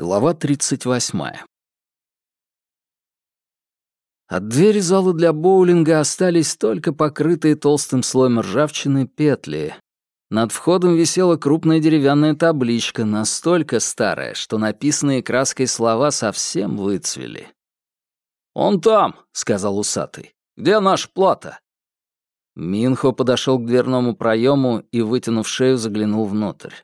Глава 38. От двери зала для боулинга остались только покрытые толстым слоем ржавчины петли. Над входом висела крупная деревянная табличка, настолько старая, что написанные краской слова совсем выцвели. «Он там», — сказал усатый. «Где наша плата?» Минхо подошел к дверному проему и, вытянув шею, заглянул внутрь.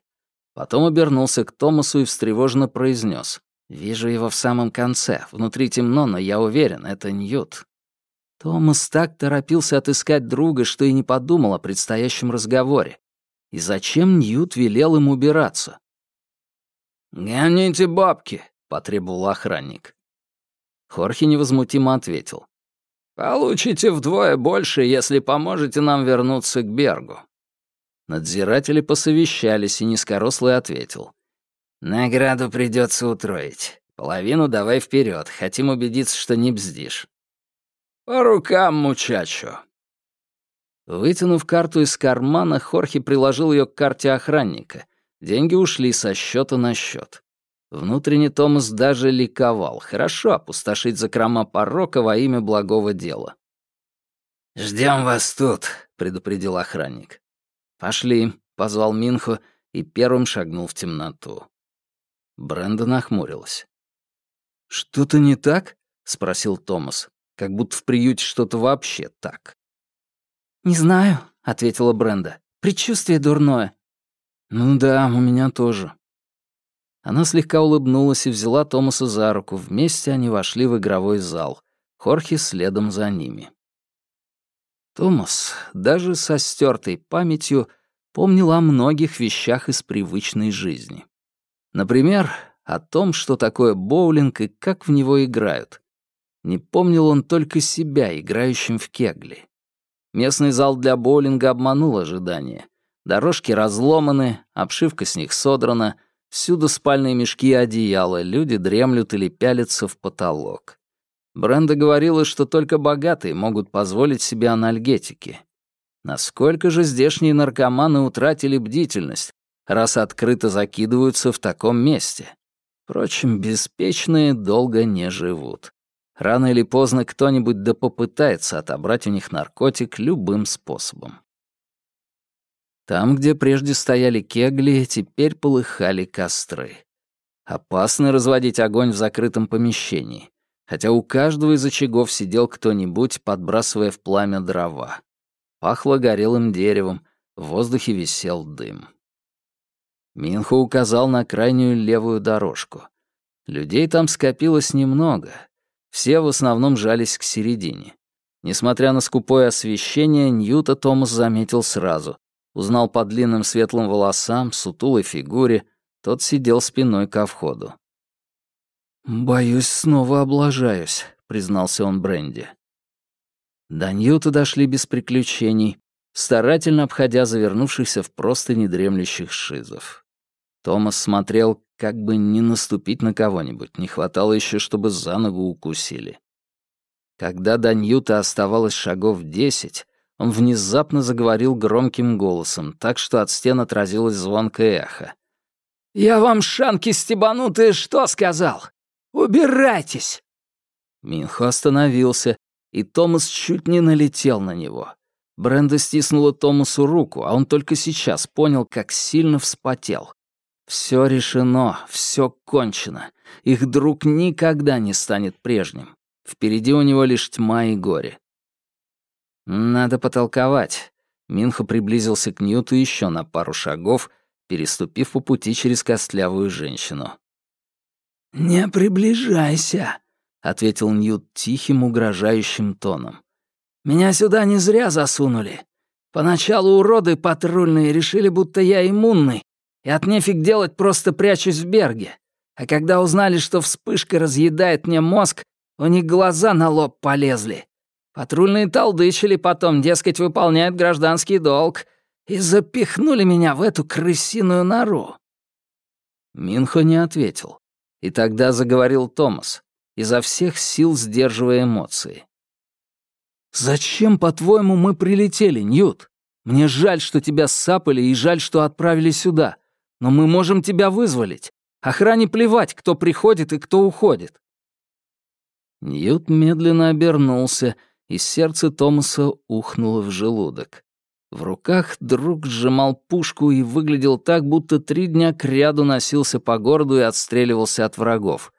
Потом обернулся к Томасу и встревоженно произнес. «Вижу его в самом конце. Внутри темно, но я уверен, это Ньют». Томас так торопился отыскать друга, что и не подумал о предстоящем разговоре. И зачем Ньют велел им убираться? «Гоните бабки», — потребовал охранник. Хорхе невозмутимо ответил. «Получите вдвое больше, если поможете нам вернуться к Бергу». Надзиратели посовещались, и низкорослый ответил. «Награду придется утроить. Половину давай вперед. Хотим убедиться, что не бздишь». «По рукам, мучачо». Вытянув карту из кармана, Хорхе приложил ее к карте охранника. Деньги ушли со счета на счет. Внутренне Томас даже ликовал. Хорошо опустошить закрома порока во имя благого дела. «Ждем вас тут», — предупредил охранник. «Пошли», — позвал Минхо и первым шагнул в темноту. Бренда нахмурилась. «Что-то не так?» — спросил Томас, как будто в приюте что-то вообще так. «Не знаю», — ответила Бренда. «Предчувствие дурное». «Ну да, у меня тоже». Она слегка улыбнулась и взяла Томаса за руку. Вместе они вошли в игровой зал. Хорхе следом за ними. Томас, даже со стертой памятью, помнил о многих вещах из привычной жизни. Например, о том, что такое боулинг и как в него играют. Не помнил он только себя, играющим в кегли. Местный зал для боулинга обманул ожидания. Дорожки разломаны, обшивка с них содрана, всюду спальные мешки и одеяла, люди дремлют или пялятся в потолок. Бренда говорила, что только богатые могут позволить себе анальгетики. Насколько же здешние наркоманы утратили бдительность, раз открыто закидываются в таком месте? Впрочем, беспечные долго не живут. Рано или поздно кто-нибудь да попытается отобрать у них наркотик любым способом. Там, где прежде стояли кегли, теперь полыхали костры. Опасно разводить огонь в закрытом помещении хотя у каждого из очагов сидел кто-нибудь, подбрасывая в пламя дрова. Пахло горелым деревом, в воздухе висел дым. Минхо указал на крайнюю левую дорожку. Людей там скопилось немного. Все в основном жались к середине. Несмотря на скупое освещение, Ньюта Томас заметил сразу. Узнал по длинным светлым волосам, сутулой фигуре. Тот сидел спиной ко входу. «Боюсь, снова облажаюсь», — признался он Бренди. До Ньюта дошли без приключений, старательно обходя завернувшихся в просто недремлющих шизов. Томас смотрел, как бы не наступить на кого-нибудь, не хватало еще, чтобы за ногу укусили. Когда до Ньюта оставалось шагов десять, он внезапно заговорил громким голосом, так что от стен отразилось звонкое эхо. «Я вам, шанки стебанутые, что сказал? Убирайтесь!» Минхо остановился, и Томас чуть не налетел на него. Бренда стиснула Томасу руку, а он только сейчас понял, как сильно вспотел. Все решено, все кончено. Их друг никогда не станет прежним. Впереди у него лишь тьма и горе. Надо потолковать. Минхо приблизился к Ньюту еще на пару шагов, переступив по пути через костлявую женщину. «Не приближайся», — ответил Ньют тихим, угрожающим тоном. «Меня сюда не зря засунули. Поначалу уроды патрульные решили, будто я иммунный, и от нефиг делать просто прячусь в Берге. А когда узнали, что вспышка разъедает мне мозг, у них глаза на лоб полезли. Патрульные толдычили потом, дескать, выполняют гражданский долг, и запихнули меня в эту крысиную нору». Минхо не ответил. И тогда заговорил Томас, изо всех сил сдерживая эмоции. «Зачем, по-твоему, мы прилетели, Ньют? Мне жаль, что тебя сапали, и жаль, что отправили сюда. Но мы можем тебя вызволить. Охране плевать, кто приходит и кто уходит. Ньют медленно обернулся, и сердце Томаса ухнуло в желудок. В руках друг сжимал пушку и выглядел так, будто три дня кряду носился по городу и отстреливался от врагов.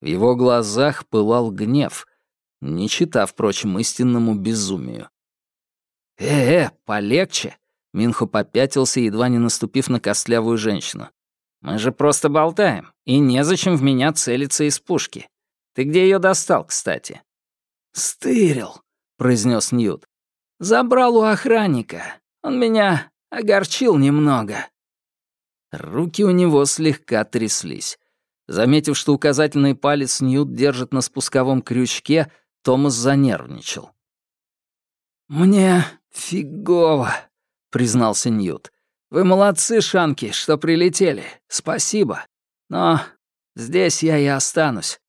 В его глазах пылал гнев, не чита, впрочем, истинному безумию. «Э-э, полегче!» — Минхо попятился, едва не наступив на костлявую женщину. «Мы же просто болтаем, и незачем в меня целиться из пушки. Ты где ее достал, кстати?» «Стырил», — произнес Ньют. «Забрал у охранника. Он меня огорчил немного». Руки у него слегка тряслись. Заметив, что указательный палец Ньют держит на спусковом крючке, Томас занервничал. «Мне фигово», — признался Ньют. «Вы молодцы, Шанки, что прилетели. Спасибо. Но здесь я и останусь.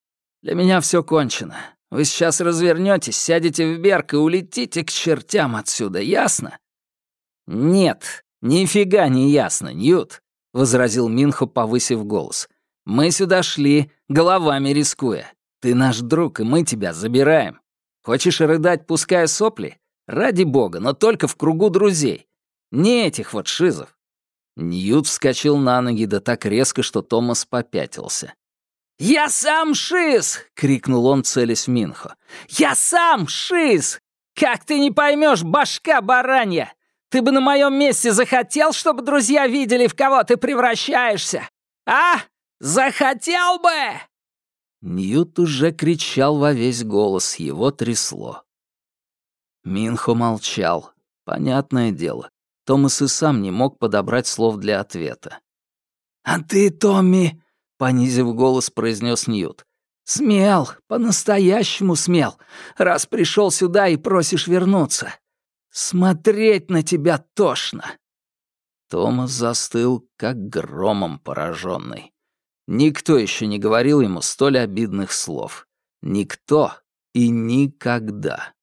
Для меня все кончено. Вы сейчас развернетесь, сядете в берг и улетите к чертям отсюда, ясно?» «Нет, нифига не ясно, Ньют», — возразил Минхо, повысив голос. «Мы сюда шли, головами рискуя. Ты наш друг, и мы тебя забираем. Хочешь рыдать, пуская сопли? Ради бога, но только в кругу друзей. Не этих вот шизов». Ньют вскочил на ноги, да так резко, что Томас попятился. «Я сам шиз!» — крикнул он, целясь в Минхо. «Я сам шиз! Как ты не поймешь, башка баранья! Ты бы на моем месте захотел, чтобы друзья видели, в кого ты превращаешься? А? Захотел бы!» Ньют уже кричал во весь голос, его трясло. Минхо молчал. Понятное дело, Томас и сам не мог подобрать слов для ответа. «А ты, Томми», — понизив голос, произнес Ньют, «смел, по-настоящему смел, раз пришел сюда и просишь вернуться. Смотреть на тебя тошно». Томас застыл, как громом пораженный. Никто еще не говорил ему столь обидных слов. Никто и никогда.